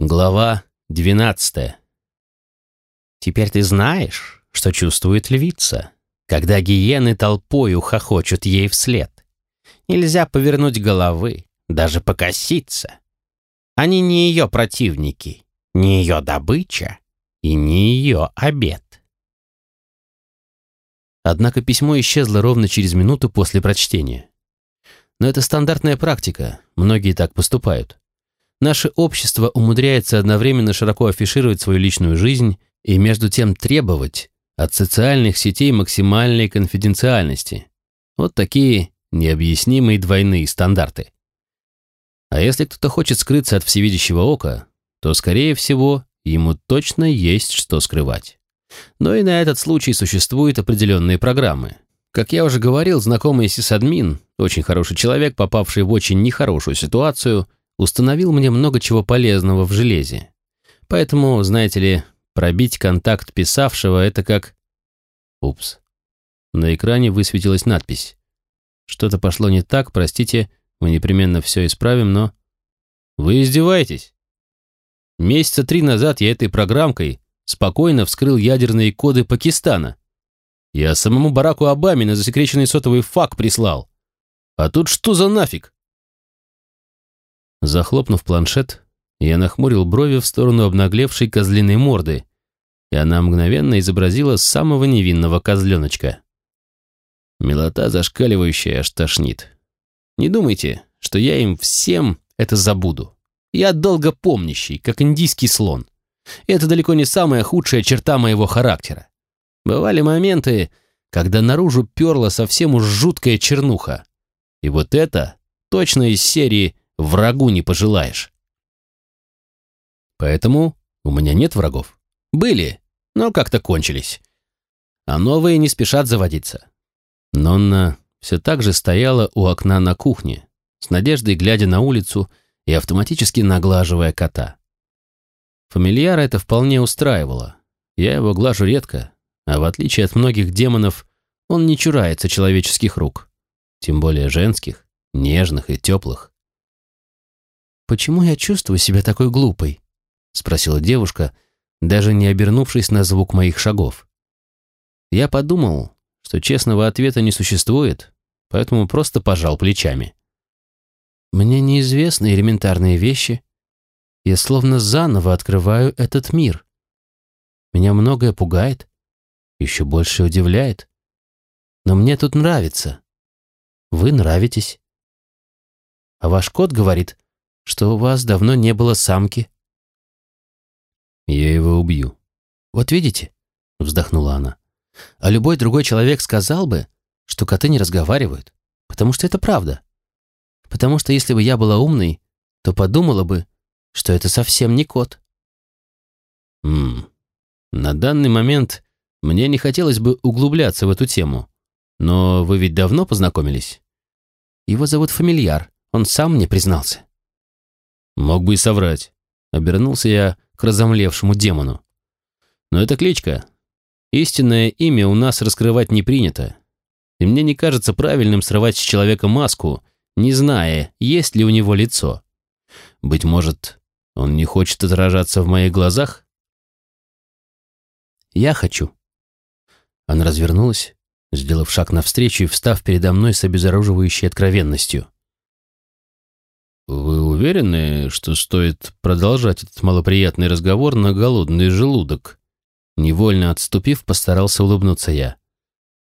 Глава двенадцатая. Теперь ты знаешь, что чувствует львица, когда гиены толпою хохочут ей вслед. Нельзя повернуть головы, даже покоситься. Они не ее противники, не ее добыча и не ее обед. Однако письмо исчезло ровно через минуту после прочтения. Но это стандартная практика, многие так поступают. Наше общество умудряется одновременно широко афишировать свою личную жизнь и между тем требовать от социальных сетей максимальной конфиденциальности. Вот такие необъяснимые двойные стандарты. А если кто-то хочет скрыться от всевидящего ока, то, скорее всего, ему точно есть что скрывать. Но и на этот случай существуют определенные программы. Как я уже говорил, знакомый сисадмин, очень хороший человек, попавший в очень нехорошую ситуацию, установил мне много чего полезного в железе. Поэтому, знаете ли, пробить контакт писавшего — это как... Упс. На экране высветилась надпись. Что-то пошло не так, простите, мы непременно все исправим, но... Вы издеваетесь? Месяца три назад я этой программкой спокойно вскрыл ядерные коды Пакистана. Я самому Бараку Обаме на засекреченный сотовый фак прислал. А тут что за нафиг? Захлопнув планшет, я нахмурил брови в сторону обнаглевшей козлиной морды, и она мгновенно изобразила самого невинного козленочка. Милота зашкаливающая аж тошнит. Не думайте, что я им всем это забуду. Я долго помнящий, как индийский слон. Это далеко не самая худшая черта моего характера. Бывали моменты, когда наружу перла совсем уж жуткая чернуха. И вот это точно из серии врагу не пожелаешь. Поэтому у меня нет врагов. Были, но как-то кончились. А новые не спешат заводиться. Нонна все так же стояла у окна на кухне, с надеждой глядя на улицу и автоматически наглаживая кота. Фамильяра это вполне устраивало. Я его глажу редко, а в отличие от многих демонов, он не чурается человеческих рук, тем более женских, нежных и теплых. «Почему я чувствую себя такой глупой?» — спросила девушка, даже не обернувшись на звук моих шагов. Я подумал, что честного ответа не существует, поэтому просто пожал плечами. «Мне неизвестны элементарные вещи. Я словно заново открываю этот мир. Меня многое пугает, еще больше удивляет. Но мне тут нравится. Вы нравитесь. А ваш кот говорит, что у вас давно не было самки». «Я его убью». «Вот видите?» — вздохнула она. «А любой другой человек сказал бы, что коты не разговаривают, потому что это правда. Потому что если бы я была умной, то подумала бы, что это совсем не кот». «Ммм, на данный момент мне не хотелось бы углубляться в эту тему, но вы ведь давно познакомились?» «Его зовут Фамильяр, он сам мне признался». Мог бы и соврать. Обернулся я к разомлевшему демону. Но это кличка. Истинное имя у нас раскрывать не принято. И мне не кажется правильным срывать с человека маску, не зная, есть ли у него лицо. Быть может, он не хочет отражаться в моих глазах? Я хочу. Она развернулась, сделав шаг навстречу и встав передо мной с обезоруживающей откровенностью. «Вы уверены, что стоит продолжать этот малоприятный разговор на голодный желудок?» Невольно отступив, постарался улыбнуться я.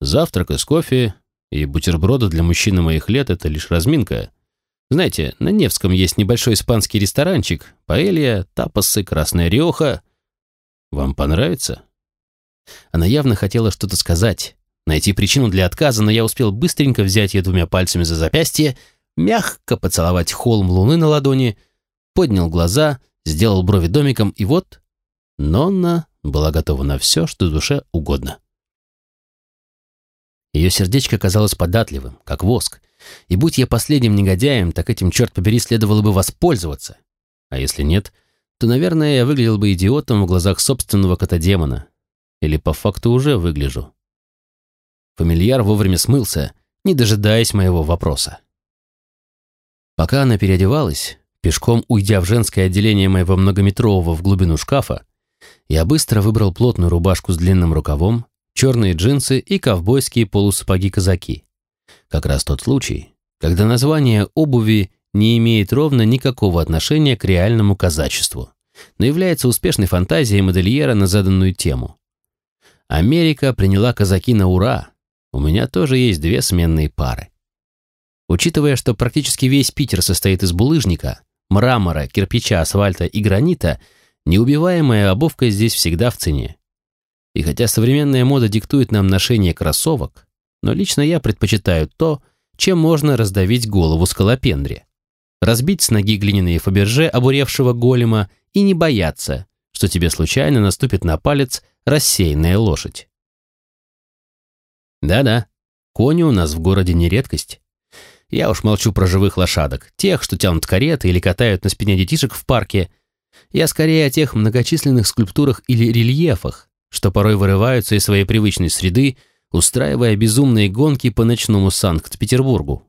«Завтрак из кофе и бутерброды для мужчин моих лет — это лишь разминка. Знаете, на Невском есть небольшой испанский ресторанчик, паэлья, тапосы, красная риоха. Вам понравится?» Она явно хотела что-то сказать, найти причину для отказа, но я успел быстренько взять ее двумя пальцами за запястье — мягко поцеловать холм луны на ладони, поднял глаза, сделал брови домиком, и вот Нонна была готова на все, что душе угодно. Ее сердечко казалось податливым, как воск, и будь я последним негодяем, так этим, черт побери, следовало бы воспользоваться. А если нет, то, наверное, я выглядел бы идиотом в глазах собственного кота-демона. Или по факту уже выгляжу. Фамильяр вовремя смылся, не дожидаясь моего вопроса. Пока она переодевалась, Пешком уйдя в женское отделение моего многометрового в глубину шкафа, я быстро выбрал плотную рубашку с длинным рукавом, черные джинсы и ковбойские полусапоги-казаки. Как раз тот случай, когда название обуви не имеет ровно никакого отношения к реальному казачеству, но является успешной фантазией модельера на заданную тему. Америка приняла казаки на ура. У меня тоже есть две сменные пары. Учитывая, что практически весь Питер состоит из булыжника, мрамора, кирпича, асфальта и гранита, неубиваемая обувка здесь всегда в цене. И хотя современная мода диктует нам ношение кроссовок, но лично я предпочитаю то, чем можно раздавить голову скалопендре. Разбить с ноги глиняные фаберже обуревшего голема и не бояться, что тебе случайно наступит на палец рассеянная лошадь. Да-да, кони у нас в городе не редкость. Я уж молчу про живых лошадок, тех, что тянут кареты или катают на спине детишек в парке. Я скорее о тех многочисленных скульптурах или рельефах, что порой вырываются из своей привычной среды, устраивая безумные гонки по ночному Санкт-Петербургу.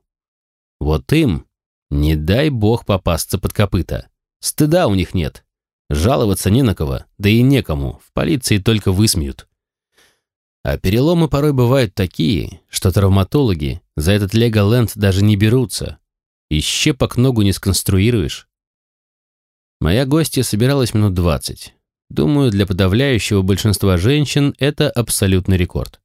Вот им, не дай бог попасться под копыта. Стыда у них нет. Жаловаться не на кого, да и некому, в полиции только высмеют. А переломы порой бывают такие, что травматологи за этот лего-ленд даже не берутся. И щепок ногу не сконструируешь. Моя гостья собиралась минут двадцать. Думаю, для подавляющего большинства женщин это абсолютный рекорд.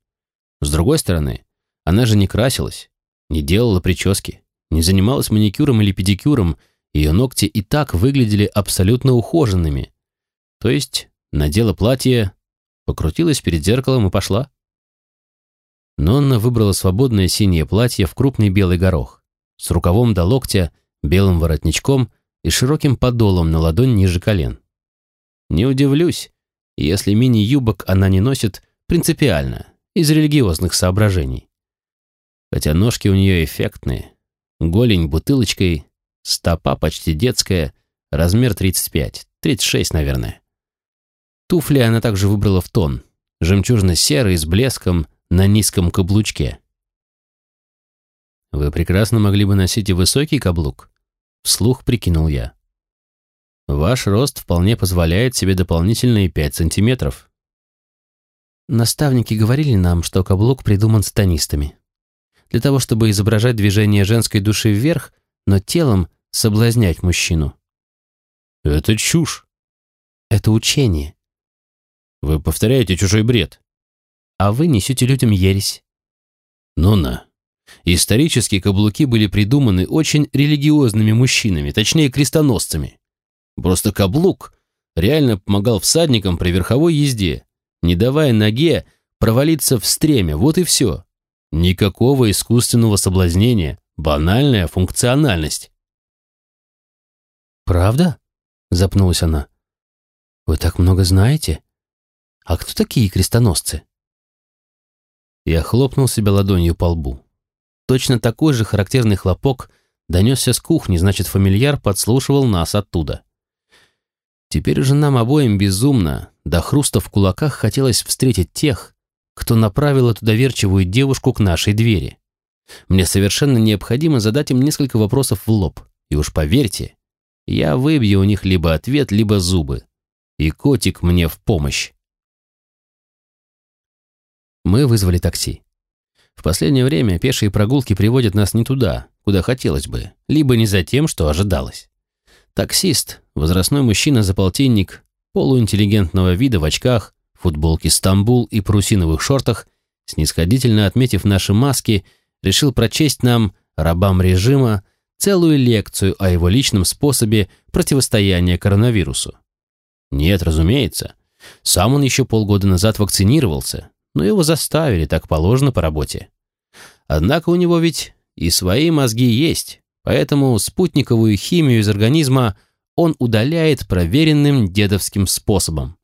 С другой стороны, она же не красилась, не делала прически, не занималась маникюром или педикюром, ее ногти и так выглядели абсолютно ухоженными. То есть надела платье, покрутилась перед зеркалом и пошла. Нонна выбрала свободное синее платье в крупный белый горох, с рукавом до локтя, белым воротничком и широким подолом на ладонь ниже колен. Не удивлюсь, если мини-юбок она не носит принципиально, из религиозных соображений. Хотя ножки у нее эффектные, голень бутылочкой, Стопа почти детская, размер 35, 36, наверное. Туфли она также выбрала в тон, жемчужно-серый с блеском на низком каблучке. «Вы прекрасно могли бы носить и высокий каблук», — вслух прикинул я. «Ваш рост вполне позволяет себе дополнительные 5 сантиметров». Наставники говорили нам, что каблук придуман станистами. Для того, чтобы изображать движение женской души вверх, но телом соблазнять мужчину. Это чушь. Это учение. Вы повторяете чужой бред. А вы несете людям ересь. Ну-на. Исторические каблуки были придуманы очень религиозными мужчинами, точнее крестоносцами. Просто каблук реально помогал всадникам при верховой езде, не давая ноге провалиться в стремя, вот и все. Никакого искусственного соблазнения, банальная функциональность. «Правда?» — запнулась она. «Вы так много знаете? А кто такие крестоносцы?» Я хлопнул себя ладонью по лбу. Точно такой же характерный хлопок донесся с кухни, значит, фамильяр подслушивал нас оттуда. Теперь уже нам обоим безумно, до хруста в кулаках хотелось встретить тех, кто направил эту доверчивую девушку к нашей двери. Мне совершенно необходимо задать им несколько вопросов в лоб. И уж поверьте, я выбью у них либо ответ, либо зубы. И котик мне в помощь. Мы вызвали такси. В последнее время пешие прогулки приводят нас не туда, куда хотелось бы, либо не за тем, что ожидалось. Таксист, возрастной мужчина за полтинник, полуинтеллигентного вида в очках, футболке «Стамбул» и парусиновых шортах, снисходительно отметив наши маски, решил прочесть нам, рабам режима, целую лекцию о его личном способе противостояния коронавирусу. Нет, разумеется. Сам он еще полгода назад вакцинировался, но его заставили, так положено по работе. Однако у него ведь и свои мозги есть, поэтому спутниковую химию из организма он удаляет проверенным дедовским способом.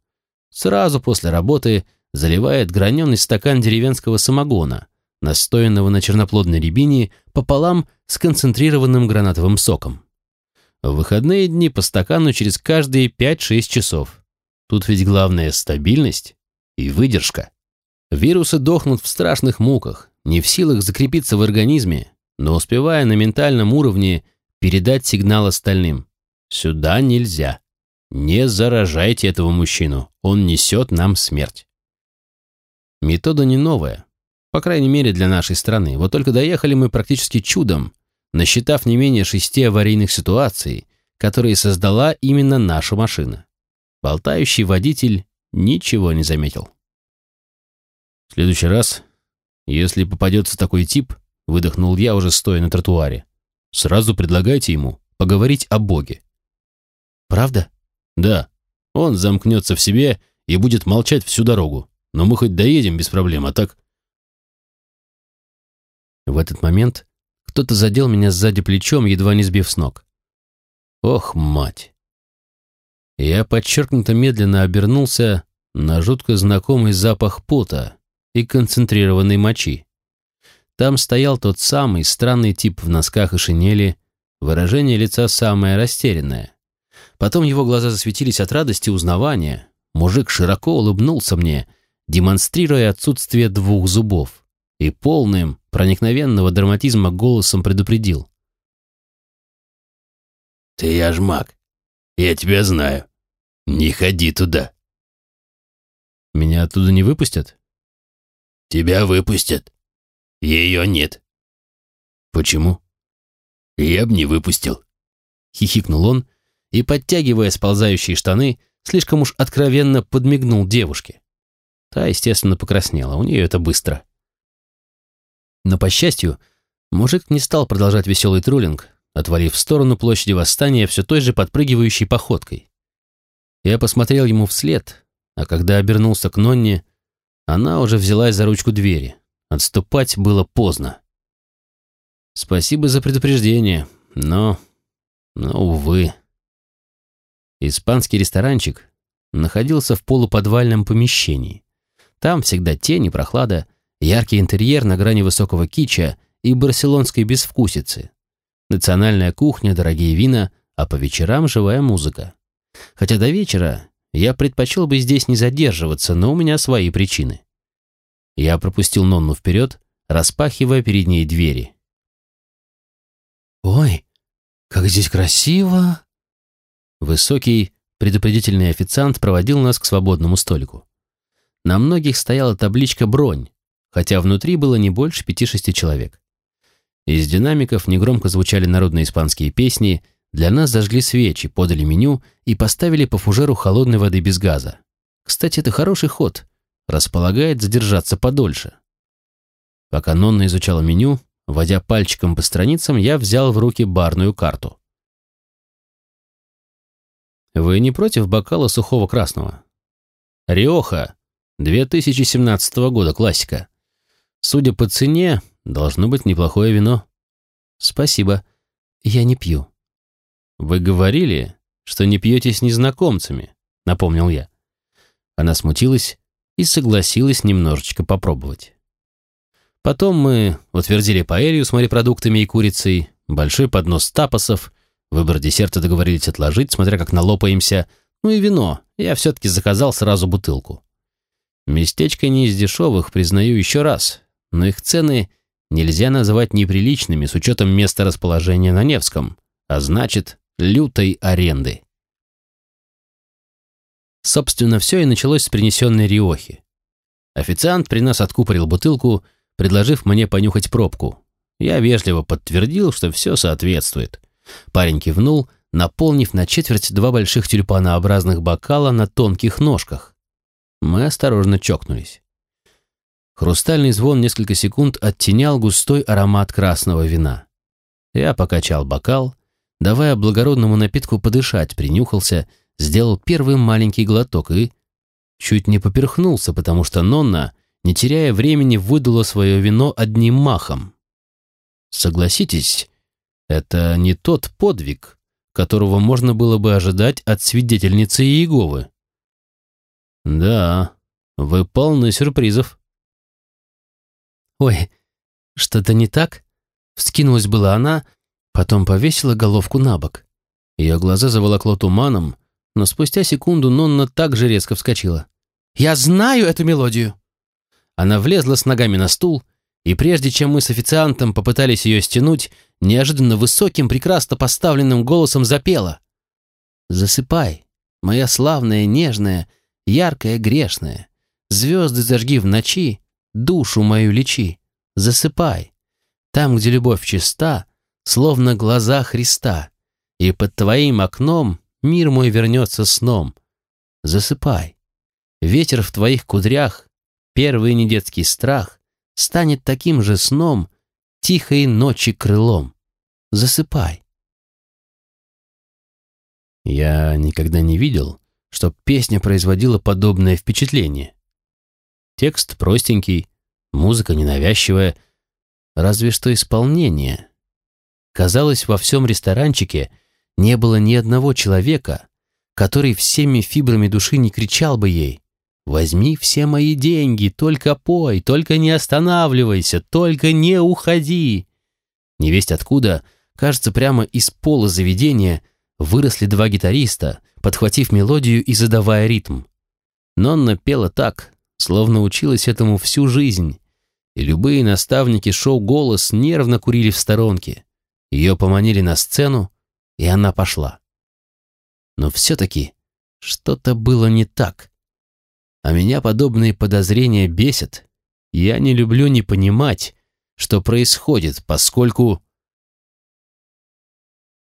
Сразу после работы заливает граненый стакан деревенского самогона, настоянного на черноплодной рябине пополам с концентрированным гранатовым соком. В выходные дни по стакану через каждые 5-6 часов. Тут ведь главное стабильность и выдержка. Вирусы дохнут в страшных муках, не в силах закрепиться в организме, но успевая на ментальном уровне передать сигнал остальным. Сюда нельзя. Не заражайте этого мужчину, он несет нам смерть. Метода не новая, по крайней мере для нашей страны. Вот только доехали мы практически чудом, насчитав не менее шести аварийных ситуаций, которые создала именно наша машина. Болтающий водитель ничего не заметил. В следующий раз, если попадется такой тип, выдохнул я, уже стоя на тротуаре, сразу предлагайте ему поговорить о Боге. Правда? Да. Он замкнется в себе и будет молчать всю дорогу. Но мы хоть доедем без проблем, а так... В этот момент кто-то задел меня сзади плечом, едва не сбив с ног. Ох, мать! Я подчеркнуто медленно обернулся на жутко знакомый запах пота и концентрированной мочи. Там стоял тот самый странный тип в носках и шинели, выражение лица самое растерянное. Потом его глаза засветились от радости узнавания. Мужик широко улыбнулся мне, демонстрируя отсутствие двух зубов, и полным, проникновенного драматизма голосом предупредил. «Ты яжмак. Я тебя знаю. Не ходи туда». «Меня оттуда не выпустят?» «Тебя выпустят. Ее нет». «Почему?» «Я б не выпустил», — хихикнул он и, подтягивая сползающие штаны, слишком уж откровенно подмигнул девушке. Та, естественно, покраснела, у нее это быстро. Но, по счастью, мужик не стал продолжать веселый троллинг, отвалив в сторону площади Восстания все той же подпрыгивающей походкой. Я посмотрел ему вслед, а когда обернулся к Нонне, она уже взялась за ручку двери. Отступать было поздно. Спасибо за предупреждение, но... но, увы... Испанский ресторанчик находился в полуподвальном помещении. Там всегда тень и прохлада, яркий интерьер на грани высокого кича и барселонской безвкусицы. Национальная кухня, дорогие вина, а по вечерам живая музыка. Хотя до вечера я предпочел бы здесь не задерживаться, но у меня свои причины. Я пропустил Нонну вперед, распахивая перед ней двери. «Ой, как здесь красиво!» Высокий, предупредительный официант проводил нас к свободному столику. На многих стояла табличка «Бронь», хотя внутри было не больше пяти-шести человек. Из динамиков негромко звучали народные испанские песни, для нас зажгли свечи, подали меню и поставили по фужеру холодной воды без газа. Кстати, это хороший ход, располагает задержаться подольше. Пока Нонна изучала меню, водя пальчиком по страницам, я взял в руки барную карту. Вы не против бокала сухого красного? Риоха, 2017 года, классика. Судя по цене, должно быть неплохое вино. Спасибо. Я не пью. Вы говорили, что не пьете с незнакомцами, напомнил я. Она смутилась и согласилась немножечко попробовать. Потом мы утвердили паэлью с морепродуктами и курицей, большой поднос тапосов Выбор десерта договорились отложить, смотря как налопаемся. Ну и вино. Я все-таки заказал сразу бутылку. Местечко не из дешевых, признаю еще раз. Но их цены нельзя называть неприличными с учетом места расположения на Невском, а значит, лютой аренды. Собственно, все и началось с принесенной риохи. Официант при нас откупорил бутылку, предложив мне понюхать пробку. Я вежливо подтвердил, что все соответствует. Парень кивнул, наполнив на четверть два больших тюльпанообразных бокала на тонких ножках. Мы осторожно чокнулись. Хрустальный звон несколько секунд оттенял густой аромат красного вина. Я покачал бокал, давая благородному напитку подышать, принюхался, сделал первый маленький глоток и чуть не поперхнулся, потому что Нонна, не теряя времени, выдала свое вино одним махом. Согласитесь, это не тот подвиг, которого можно было бы ожидать от свидетельницы Иеговы. Да, вы полны сюрпризов. Ой, что-то не так? Вскинулась была она, потом повесила головку на бок. Ее глаза заволокло туманом, но спустя секунду Нонна так же резко вскочила. «Я знаю эту мелодию!» Она влезла с ногами на стул, и прежде чем мы с официантом попытались ее стянуть, неожиданно высоким, прекрасно поставленным голосом запела. Засыпай, моя славная, нежная, яркая, грешная. Звезды зажги в ночи, душу мою лечи. Засыпай, там, где любовь чиста, словно глаза Христа, и под твоим окном мир мой вернется сном. Засыпай. Ветер в твоих кудрях, первый недетский страх, станет таким же сном, тихой ночи крылом. Засыпай. Я никогда не видел, чтоб песня производила подобное впечатление. Текст простенький, музыка ненавязчивая, разве что исполнение. Казалось, во всем ресторанчике не было ни одного человека, который всеми фибрами души не кричал бы ей «Возьми все мои деньги, только пой, только не останавливайся, только не уходи!» Невесть откуда, кажется, прямо из пола заведения выросли два гитариста, подхватив мелодию и задавая ритм. Нонна пела так, словно училась этому всю жизнь, и любые наставники шоу «Голос» нервно курили в сторонке. Ее поманили на сцену, и она пошла. Но все-таки что-то было не так. А меня подобные подозрения бесят. Я не люблю не понимать, что происходит, поскольку